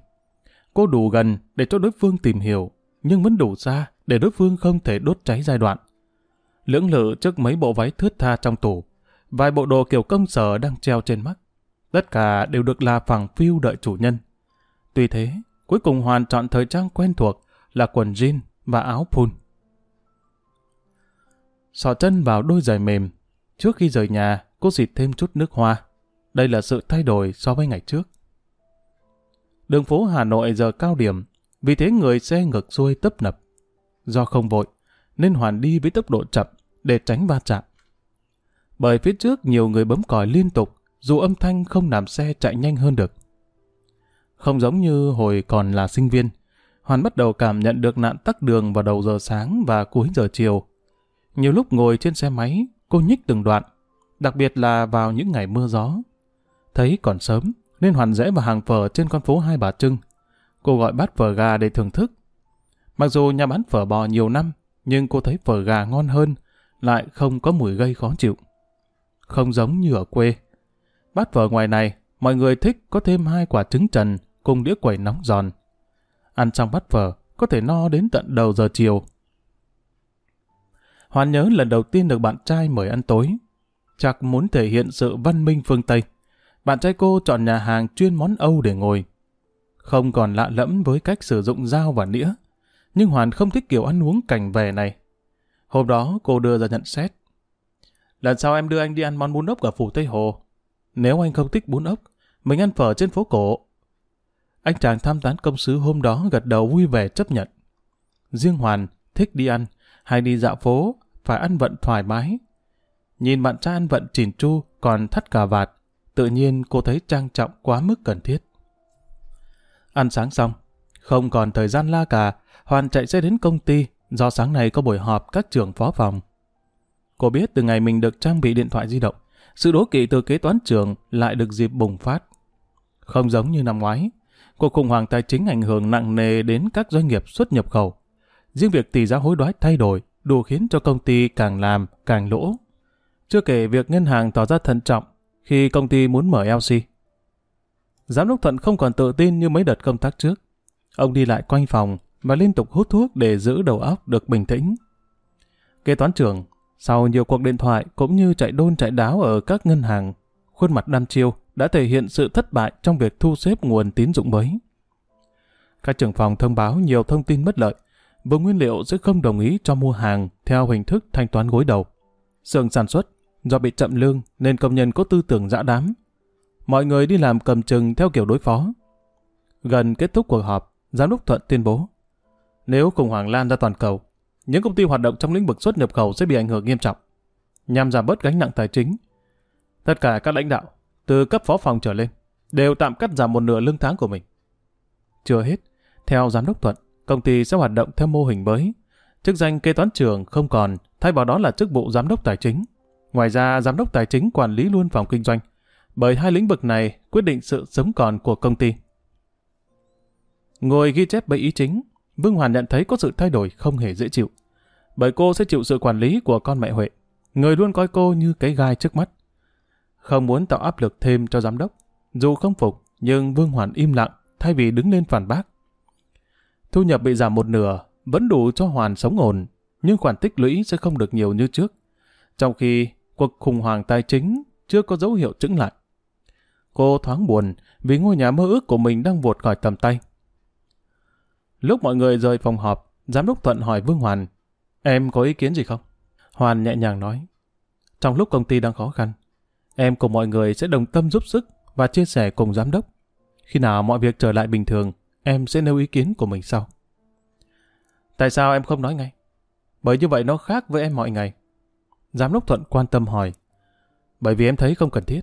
Cô đủ gần để cho đối phương tìm hiểu, nhưng vẫn đủ xa để đối phương không thể đốt cháy giai đoạn. Lưỡng lự trước mấy bộ váy thướt tha trong tủ, vài bộ đồ kiểu công sở đang treo trên mắt. Tất cả đều được là phẳng phiu đợi chủ nhân. Tuy thế, cuối cùng Hoàn chọn thời trang quen thuộc là quần jean và áo phun. Sọ chân vào đôi giày mềm. Trước khi rời nhà, cô xịt thêm chút nước hoa. Đây là sự thay đổi so với ngày trước. Đường phố Hà Nội giờ cao điểm, vì thế người xe ngược xuôi tấp nập. Do không vội, nên Hoàn đi với tốc độ chậm để tránh va chạm. Bởi phía trước nhiều người bấm còi liên tục, dù âm thanh không làm xe chạy nhanh hơn được. Không giống như hồi còn là sinh viên, Hoàn bắt đầu cảm nhận được nạn tắc đường vào đầu giờ sáng và cuối giờ chiều. Nhiều lúc ngồi trên xe máy, cô nhích từng đoạn, đặc biệt là vào những ngày mưa gió. Thấy còn sớm, nên Hoàn rẽ vào hàng phở trên con phố Hai Bà Trưng. Cô gọi bát phở gà để thưởng thức. Mặc dù nhà bán phở bò nhiều năm, nhưng cô thấy phở gà ngon hơn, lại không có mùi gây khó chịu. Không giống như ở quê. Bát phở ngoài này, mọi người thích có thêm hai quả trứng trần cùng đĩa quẩy nóng giòn. Ăn xong bát phở, có thể no đến tận đầu giờ chiều. Hoàn nhớ lần đầu tiên được bạn trai mời ăn tối. Chắc muốn thể hiện sự văn minh phương Tây. Bạn trai cô chọn nhà hàng chuyên món Âu để ngồi. Không còn lạ lẫm với cách sử dụng dao và nĩa, nhưng Hoàn không thích kiểu ăn uống cảnh về này. Hôm đó cô đưa ra nhận xét. lần sau em đưa anh đi ăn món bún ốc ở phủ Tây Hồ. Nếu anh không thích bún ốc, mình ăn phở trên phố cổ. Anh chàng tham tán công sứ hôm đó gật đầu vui vẻ chấp nhận. Riêng Hoàn thích đi ăn, hay đi dạo phố, phải ăn vận thoải mái. Nhìn bạn trai ăn vận chỉn chu, còn thắt cà vạt, tự nhiên cô thấy trang trọng quá mức cần thiết. Ăn sáng xong, không còn thời gian la cà, Hoàn chạy xe đến công ty, do sáng nay có buổi họp các trưởng phó phòng. Cô biết từ ngày mình được trang bị điện thoại di động, sự đố kỵ từ kế toán trường lại được dịp bùng phát. Không giống như năm ngoái, cuộc khủng hoảng tài chính ảnh hưởng nặng nề đến các doanh nghiệp xuất nhập khẩu. Riêng việc tỷ giá hối đoái thay đổi đủ khiến cho công ty càng làm càng lỗ. Chưa kể việc ngân hàng tỏ ra thận trọng khi công ty muốn mở LC. Giám đốc Thuận không còn tự tin như mấy đợt công tác trước. Ông đi lại quanh phòng và liên tục hút thuốc để giữ đầu óc được bình tĩnh. Kế toán trưởng, sau nhiều cuộc điện thoại cũng như chạy đôn chạy đáo ở các ngân hàng, khuôn mặt đăm chiêu đã thể hiện sự thất bại trong việc thu xếp nguồn tín dụng mới. Các trưởng phòng thông báo nhiều thông tin bất lợi, vùng nguyên liệu sẽ không đồng ý cho mua hàng theo hình thức thanh toán gối đầu. Sưởng sản xuất, do bị chậm lương nên công nhân có tư tưởng dã đám. Mọi người đi làm cầm chừng theo kiểu đối phó. Gần kết thúc cuộc họp, Giám đốc Thuận tuyên bố nếu khủng hoảng lan ra toàn cầu, những công ty hoạt động trong lĩnh vực xuất nhập khẩu sẽ bị ảnh hưởng nghiêm trọng, nhằm giảm bớt gánh nặng tài chính. Tất cả các lãnh đạo, từ cấp phó phòng trở lên, đều tạm cắt giảm một nửa lương tháng của mình. Chưa hết, theo giám đốc Thuận, công ty sẽ hoạt động theo mô hình mới. Chức danh kế toán trưởng không còn, thay vào đó là chức vụ giám đốc tài chính. Ngoài ra, giám đốc tài chính quản lý luôn phòng kinh doanh, bởi hai lĩnh vực này quyết định sự sống còn của công ty. Ngồi ghi chép bảy ý chính, Vương Hoàn nhận thấy có sự thay đổi không hề dễ chịu. Bởi cô sẽ chịu sự quản lý của con mẹ Huệ, người luôn coi cô như cái gai trước mắt. Không muốn tạo áp lực thêm cho giám đốc, dù không phục, nhưng Vương Hoàn im lặng thay vì đứng lên phản bác. Thu nhập bị giảm một nửa, vẫn đủ cho Hoàn sống ổn, nhưng khoản tích lũy sẽ không được nhiều như trước. Trong khi cuộc khủng hoảng tài chính chưa có dấu hiệu chững lại. Cô thoáng buồn vì ngôi nhà mơ ước của mình đang vụt khỏi tầm tay. Lúc mọi người rời phòng họp, giám đốc Thuận hỏi Vương Hoàn, em có ý kiến gì không? Hoàn nhẹ nhàng nói, trong lúc công ty đang khó khăn, em cùng mọi người sẽ đồng tâm giúp sức và chia sẻ cùng giám đốc. Khi nào mọi việc trở lại bình thường, em sẽ nêu ý kiến của mình sau. Tại sao em không nói ngay? Bởi như vậy nó khác với em mọi ngày. Giám đốc Thuận quan tâm hỏi. Bởi vì em thấy không cần thiết.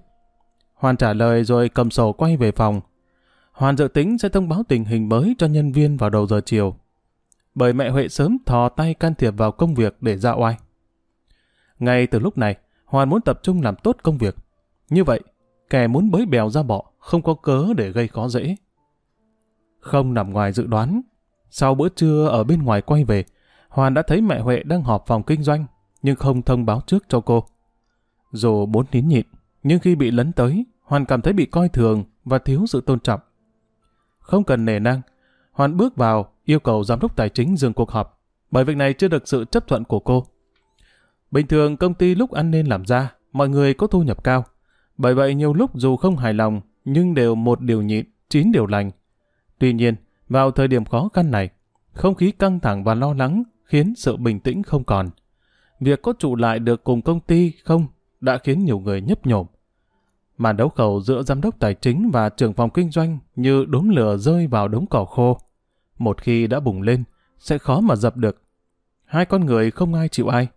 Hoàn trả lời rồi cầm sổ quay về phòng, Hoàn dự tính sẽ thông báo tình hình mới cho nhân viên vào đầu giờ chiều. Bởi mẹ Huệ sớm thò tay can thiệp vào công việc để ra oai. Ngay từ lúc này, Hoàn muốn tập trung làm tốt công việc. Như vậy, kẻ muốn bới bèo ra bọ không có cớ để gây khó dễ. Không nằm ngoài dự đoán, sau bữa trưa ở bên ngoài quay về, Hoàn đã thấy mẹ Huệ đang họp phòng kinh doanh, nhưng không thông báo trước cho cô. Dù bốn nín nhịn, nhưng khi bị lấn tới, Hoàn cảm thấy bị coi thường và thiếu sự tôn trọng. Không cần nề nang, Hoàn bước vào yêu cầu giám đốc tài chính dừng cuộc họp, bởi việc này chưa được sự chấp thuận của cô. Bình thường công ty lúc ăn nên làm ra, mọi người có thu nhập cao. Bởi vậy nhiều lúc dù không hài lòng, nhưng đều một điều nhịn, chín điều lành. Tuy nhiên, vào thời điểm khó khăn này, không khí căng thẳng và lo lắng khiến sự bình tĩnh không còn. Việc có trụ lại được cùng công ty không đã khiến nhiều người nhấp nhổm. Màn đấu khẩu giữa giám đốc tài chính và trưởng phòng kinh doanh như đốm lửa rơi vào đống cỏ khô. Một khi đã bùng lên, sẽ khó mà dập được. Hai con người không ai chịu ai.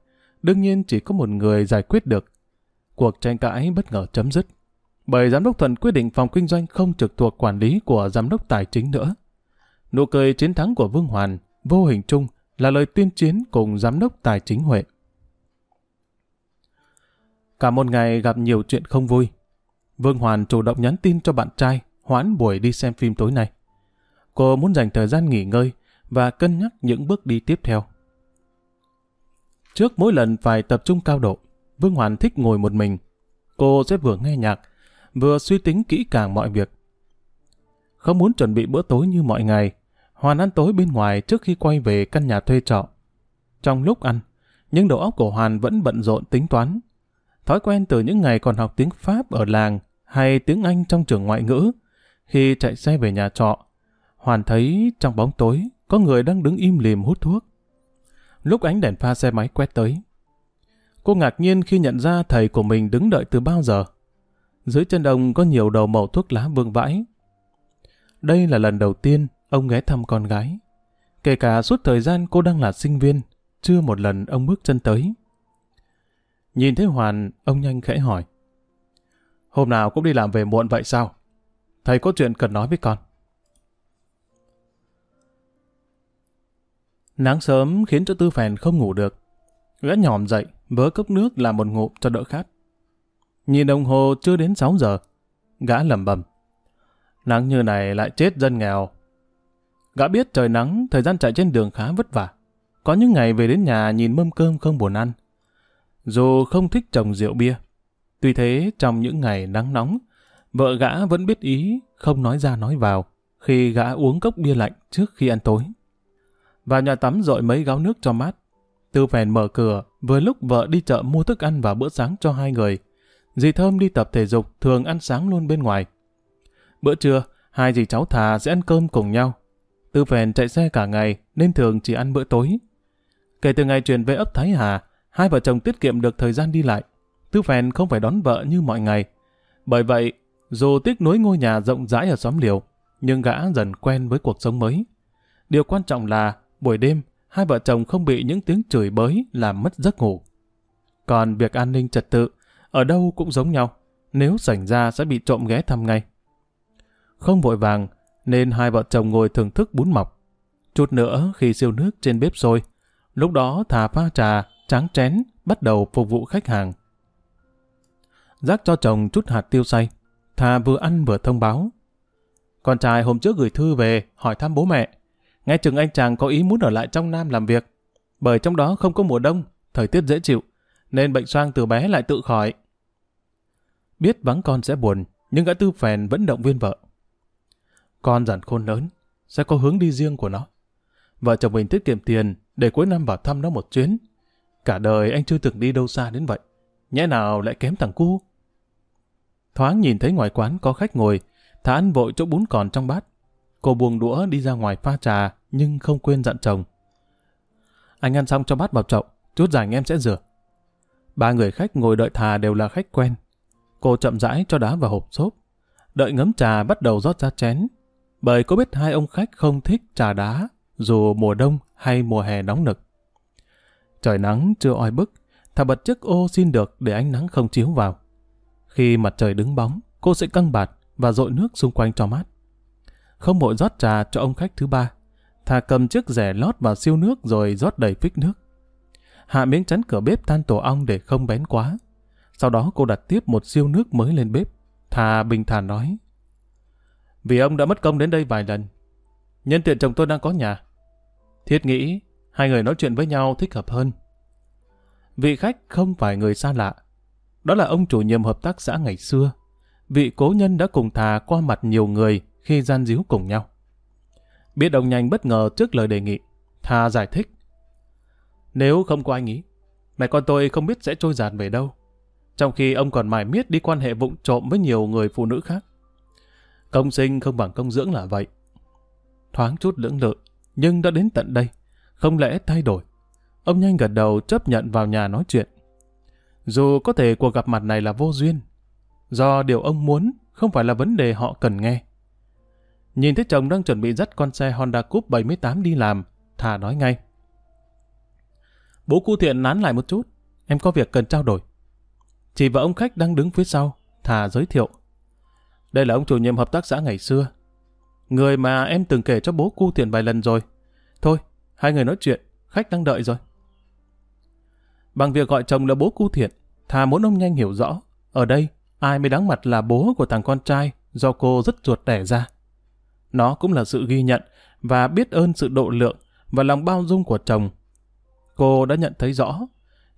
Đương nhiên chỉ có một người giải quyết được. Cuộc tranh cãi bất ngờ chấm dứt. Bởi giám đốc Thuận quyết định phòng kinh doanh không trực thuộc quản lý của giám đốc tài chính nữa. Nụ cười chiến thắng của Vương Hoàn vô hình chung là lời tuyên chiến cùng giám đốc tài chính Huệ. Cả một ngày gặp nhiều chuyện không vui. Vương Hoàn chủ động nhắn tin cho bạn trai hoãn buổi đi xem phim tối nay. Cô muốn dành thời gian nghỉ ngơi và cân nhắc những bước đi tiếp theo. Trước mỗi lần phải tập trung cao độ, Vương Hoàn thích ngồi một mình. Cô sẽ vừa nghe nhạc, vừa suy tính kỹ càng mọi việc. Không muốn chuẩn bị bữa tối như mọi ngày, Hoàn ăn tối bên ngoài trước khi quay về căn nhà thuê trọ. Trong lúc ăn, những đầu óc của Hoàn vẫn bận rộn tính toán. Thói quen từ những ngày còn học tiếng Pháp ở làng hay tiếng Anh trong trường ngoại ngữ. Khi chạy xe về nhà trọ, Hoàn thấy trong bóng tối có người đang đứng im lìm hút thuốc. Lúc ánh đèn pha xe máy quét tới, Cô ngạc nhiên khi nhận ra thầy của mình đứng đợi từ bao giờ. Dưới chân ông có nhiều đầu mẩu thuốc lá vương vãi. Đây là lần đầu tiên ông ghé thăm con gái. Kể cả suốt thời gian cô đang là sinh viên, chưa một lần ông bước chân tới. Nhìn thấy Hoàn, ông nhanh khẽ hỏi. Hôm nào cũng đi làm về muộn vậy sao? Thầy có chuyện cần nói với con. Nắng sớm khiến cho Tư Phèn không ngủ được. Gã nhòm dậy, vớ cốc nước làm một ngụm cho đỡ khát. Nhìn đồng hồ chưa đến 6 giờ, gã lẩm bẩm. Nắng như này lại chết dân nghèo. Gã biết trời nắng, thời gian chạy trên đường khá vất vả. Có những ngày về đến nhà nhìn mâm cơm không buồn ăn. Dù không thích trồng rượu bia, tuy thế trong những ngày nắng nóng, vợ gã vẫn biết ý, không nói ra nói vào, khi gã uống cốc bia lạnh trước khi ăn tối. Vào nhà tắm dội mấy gáo nước cho mát. Tư phèn mở cửa, vừa lúc vợ đi chợ mua thức ăn và bữa sáng cho hai người. Dì Thơm đi tập thể dục, thường ăn sáng luôn bên ngoài. Bữa trưa, hai dì cháu thà sẽ ăn cơm cùng nhau. Tư phèn chạy xe cả ngày, nên thường chỉ ăn bữa tối. Kể từ ngày chuyển về ấp Thái Hà, hai vợ chồng tiết kiệm được thời gian đi lại. Tư phèn không phải đón vợ như mọi ngày. Bởi vậy, dù tiếc nối ngôi nhà rộng rãi ở xóm liều, nhưng gã dần quen với cuộc sống mới. Điều quan trọng là, buổi đêm, hai vợ chồng không bị những tiếng chửi bới làm mất giấc ngủ. Còn việc an ninh trật tự, ở đâu cũng giống nhau, nếu xảy ra sẽ bị trộm ghé thăm ngay. Không vội vàng, nên hai vợ chồng ngồi thưởng thức bún mọc. Chút nữa khi siêu nước trên bếp sôi, lúc đó thà pha trà, tráng chén, bắt đầu phục vụ khách hàng. Giác cho chồng chút hạt tiêu xay, thà vừa ăn vừa thông báo. Con trai hôm trước gửi thư về hỏi thăm bố mẹ. Nghe chừng anh chàng có ý muốn ở lại trong Nam làm việc. Bởi trong đó không có mùa đông, thời tiết dễ chịu, nên bệnh xoang từ bé lại tự khỏi. Biết vắng con sẽ buồn, nhưng gã tư phèn vẫn động viên vợ. Con dần khôn lớn, sẽ có hướng đi riêng của nó. Vợ chồng mình tiết kiệm tiền để cuối năm vào thăm nó một chuyến. Cả đời anh chưa từng đi đâu xa đến vậy. Nhẽ nào lại kém thằng cu? Thoáng nhìn thấy ngoài quán có khách ngồi, thả ăn vội chỗ bún còn trong bát. Cô buông đũa đi ra ngoài pha trà, nhưng không quên dặn chồng. Anh ăn xong cho bát vào chậu, chút rảnh em sẽ rửa. Ba người khách ngồi đợi thà đều là khách quen. Cô chậm rãi cho đá vào hộp xốp. Đợi ngấm trà bắt đầu rót ra chén. Bởi cô biết hai ông khách không thích trà đá, dù mùa đông hay mùa hè nóng nực. Trời nắng chưa oi bức, thà bật chiếc ô xin được để ánh nắng không chiếu vào. Khi mặt trời đứng bóng, cô sẽ căng bạt và dội nước xung quanh cho mát. Không vội rót trà cho ông khách thứ ba, thà cầm chiếc rẻ lót vào siêu nước rồi rót đầy phích nước. Hạ miếng chắn cửa bếp than tổ ong để không bén quá. Sau đó cô đặt tiếp một siêu nước mới lên bếp. Thà bình thản nói. Vì ông đã mất công đến đây vài lần. Nhân tiện chồng tôi đang có nhà. Thiết nghĩ, hai người nói chuyện với nhau thích hợp hơn. Vị khách không phải người xa lạ. Đó là ông chủ nhiệm hợp tác xã ngày xưa. Vị cố nhân đã cùng thà qua mặt nhiều người khi gian díu cùng nhau. Biết ông nhanh bất ngờ trước lời đề nghị, thà giải thích. Nếu không có anh ý, mẹ con tôi không biết sẽ trôi giạt về đâu. Trong khi ông còn mải miết đi quan hệ vụng trộm với nhiều người phụ nữ khác. Công sinh không bằng công dưỡng là vậy. Thoáng chút lưỡng lự, nhưng đã đến tận đây, không lẽ thay đổi. Ông nhanh gật đầu chấp nhận vào nhà nói chuyện. Dù có thể cuộc gặp mặt này là vô duyên, do điều ông muốn không phải là vấn đề họ cần nghe. Nhìn thấy chồng đang chuẩn bị dắt con xe Honda Coupe 78 đi làm, Thà nói ngay. Bố cu thiện nán lại một chút, em có việc cần trao đổi. Chị và ông khách đang đứng phía sau, Thà giới thiệu. Đây là ông chủ nhiệm hợp tác xã ngày xưa. Người mà em từng kể cho bố cu thiện vài lần rồi. Thôi, hai người nói chuyện, khách đang đợi rồi. Bằng việc gọi chồng là bố cu thiện, Thà muốn ông nhanh hiểu rõ. Ở đây, ai mới đáng mặt là bố của thằng con trai do cô rất ruột đẻ ra. Nó cũng là sự ghi nhận và biết ơn sự độ lượng và lòng bao dung của chồng. Cô đã nhận thấy rõ,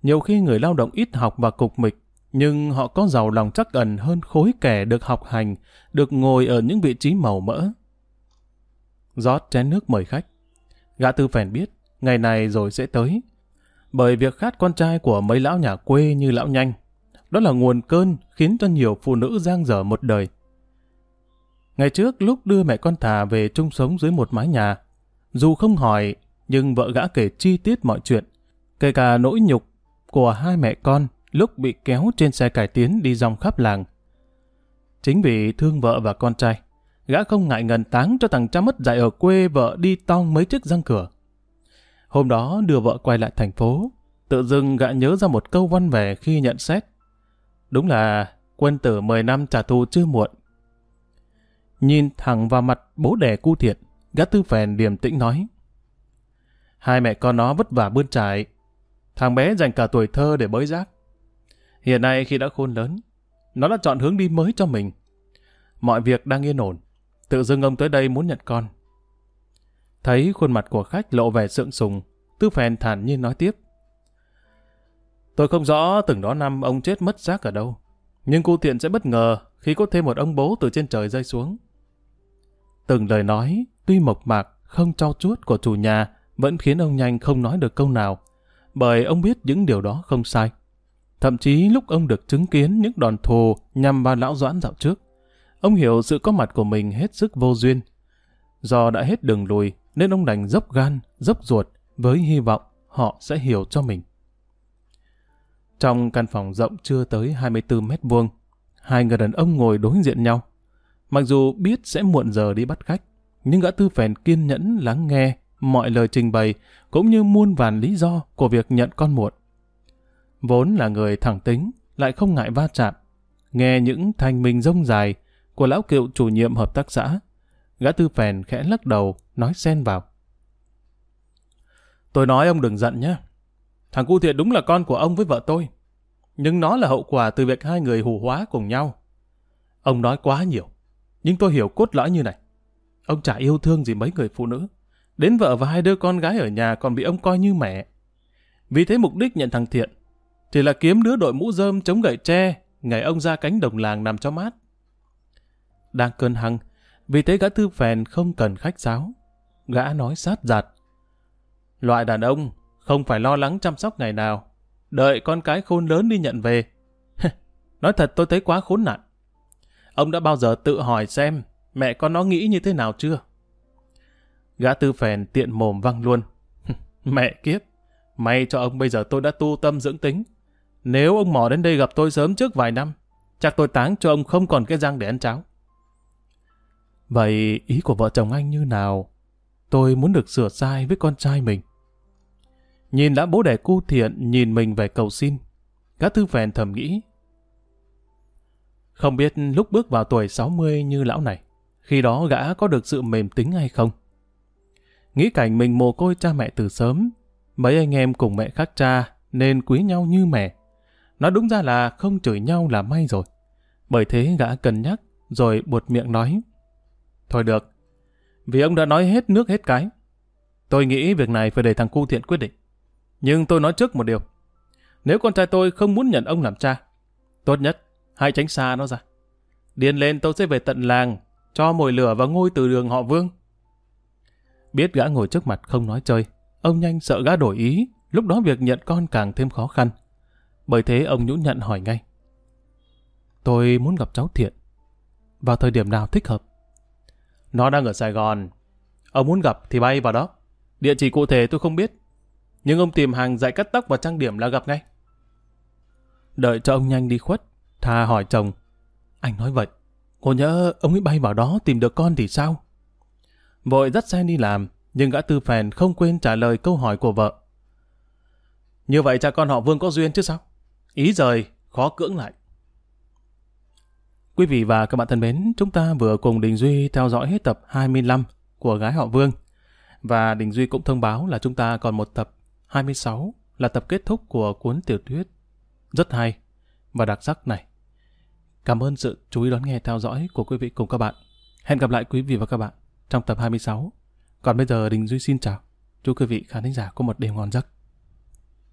nhiều khi người lao động ít học và cục mịch, nhưng họ có giàu lòng chắc ẩn hơn khối kẻ được học hành, được ngồi ở những vị trí màu mỡ. rót chén nước mời khách. Gã tư phèn biết, ngày này rồi sẽ tới. Bởi việc khát con trai của mấy lão nhà quê như lão nhanh, đó là nguồn cơn khiến cho nhiều phụ nữ giang dở một đời. Ngày trước lúc đưa mẹ con Thà về chung sống dưới một mái nhà, dù không hỏi, nhưng vợ gã kể chi tiết mọi chuyện, kể cả nỗi nhục của hai mẹ con lúc bị kéo trên xe cải tiến đi dòng khắp làng. Chính vì thương vợ và con trai, gã không ngại ngần táng cho thằng cha mất dạy ở quê vợ đi tong mấy chiếc răng cửa. Hôm đó đưa vợ quay lại thành phố, tự dưng gã nhớ ra một câu văn về khi nhận xét. Đúng là quân tử 10 năm trả thù chưa muộn. Nhìn thẳng vào mặt bố đẻ cu thiện, gã tư phèn điềm tĩnh nói. Hai mẹ con nó vất vả bươn trải. Thằng bé dành cả tuổi thơ để bới rác. Hiện nay khi đã khôn lớn, nó đã chọn hướng đi mới cho mình. Mọi việc đang yên ổn. Tự dưng ông tới đây muốn nhận con. Thấy khuôn mặt của khách lộ vẻ sượng sùng, Tư Phèn thản nhiên nói tiếp. Tôi không rõ từng đó năm ông chết mất xác ở đâu. Nhưng cô Thiện sẽ bất ngờ khi có thêm một ông bố từ trên trời rơi xuống. Từng lời nói, tuy mộc mạc, không trao chuốt của chủ nhà, vẫn khiến ông nhanh không nói được câu nào, bởi ông biết những điều đó không sai. Thậm chí lúc ông được chứng kiến những đòn thù nhằm vào lão doãn dạo trước, ông hiểu sự có mặt của mình hết sức vô duyên. Do đã hết đường lùi, nên ông đành dốc gan, dốc ruột, với hy vọng họ sẽ hiểu cho mình. Trong căn phòng rộng chưa tới 24 mét vuông, hai người đàn ông ngồi đối diện nhau. Mặc dù biết sẽ muộn giờ đi bắt khách, nhưng gã tư phèn kiên nhẫn lắng nghe mọi lời trình bày cũng như muôn vàn lý do của việc nhận con muộn. Vốn là người thẳng tính, lại không ngại va chạm. Nghe những thanh minh rông dài của lão cựu chủ nhiệm hợp tác xã, gã tư phèn khẽ lắc đầu, nói xen vào. Tôi nói ông đừng giận nhé. Thằng cu thiện đúng là con của ông với vợ tôi. Nhưng nó là hậu quả từ việc hai người hù hóa cùng nhau. Ông nói quá nhiều. Nhưng tôi hiểu cốt lõi như này. Ông chả yêu thương gì mấy người phụ nữ. Đến vợ và hai đứa con gái ở nhà còn bị ông coi như mẹ. Vì thế mục đích nhận thằng Thiện chỉ là kiếm đứa đội mũ rơm chống gậy tre ngày ông ra cánh đồng làng nằm cho mát. Đang cơn hăng, vì thế gã thư phèn không cần khách sáo. Gã nói sát giặt. Loại đàn ông không phải lo lắng chăm sóc ngày nào. Đợi con cái khôn lớn đi nhận về. nói thật tôi thấy quá khốn nạn. Ông đã bao giờ tự hỏi xem mẹ con nó nghĩ như thế nào chưa? Gã tư phèn tiện mồm văng luôn. Mẹ kiếp, may cho ông bây giờ tôi đã tu tâm dưỡng tính. Nếu ông mò đến đây gặp tôi sớm trước vài năm, chắc tôi táng cho ông không còn cái răng để ăn cháo. Vậy ý của vợ chồng anh như nào? Tôi muốn được sửa sai với con trai mình. Nhìn đã bố đẻ cu thiện nhìn mình về cầu xin. Gã tư phèn thầm nghĩ. Không biết lúc bước vào tuổi 60 như lão này, khi đó gã có được sự mềm tính hay không? Nghĩ cảnh mình mồ côi cha mẹ từ sớm, mấy anh em cùng mẹ khác cha nên quý nhau như mẹ. Nói đúng ra là không chửi nhau là may rồi. Bởi thế gã cân nhắc, rồi buột miệng nói. Thôi được, vì ông đã nói hết nước hết cái. Tôi nghĩ việc này phải để thằng cu thiện quyết định. Nhưng tôi nói trước một điều. Nếu con trai tôi không muốn nhận ông làm cha, tốt nhất hãy tránh xa nó ra. Điên lên tôi sẽ về tận làng, cho mồi lửa vào ngôi từ đường họ vương. Biết gã ngồi trước mặt không nói chơi, ông nhanh sợ gã đổi ý, lúc đó việc nhận con càng thêm khó khăn. Bởi thế ông nhũ nhận hỏi ngay. Tôi muốn gặp cháu Thiện. Vào thời điểm nào thích hợp? Nó đang ở Sài Gòn. Ông muốn gặp thì bay vào đó. Địa chỉ cụ thể tôi không biết. Nhưng ông tìm hàng dạy cắt tóc và trang điểm là gặp ngay. Đợi cho ông nhanh đi khuất, Tha hỏi chồng. Anh nói vậy, cô nhớ ông ấy bay vào đó tìm được con thì sao? Vội dắt xe đi làm, nhưng gã tư phèn không quên trả lời câu hỏi của vợ. Như vậy cha con họ Vương có duyên chứ sao? Ý rời, khó cưỡng lại. Quý vị và các bạn thân mến, chúng ta vừa cùng Đình Duy theo dõi hết tập 25 của gái họ Vương. Và Đình Duy cũng thông báo là chúng ta còn một tập 26 là tập kết thúc của cuốn tiểu thuyết rất hay và đặc sắc này. Cảm ơn sự chú ý đón nghe theo dõi của quý vị cùng các bạn. Hẹn gặp lại quý vị và các bạn trong tập 26. Còn bây giờ Đình Duy xin chào. Chúc quý vị khán thính giả có một đêm ngon giấc.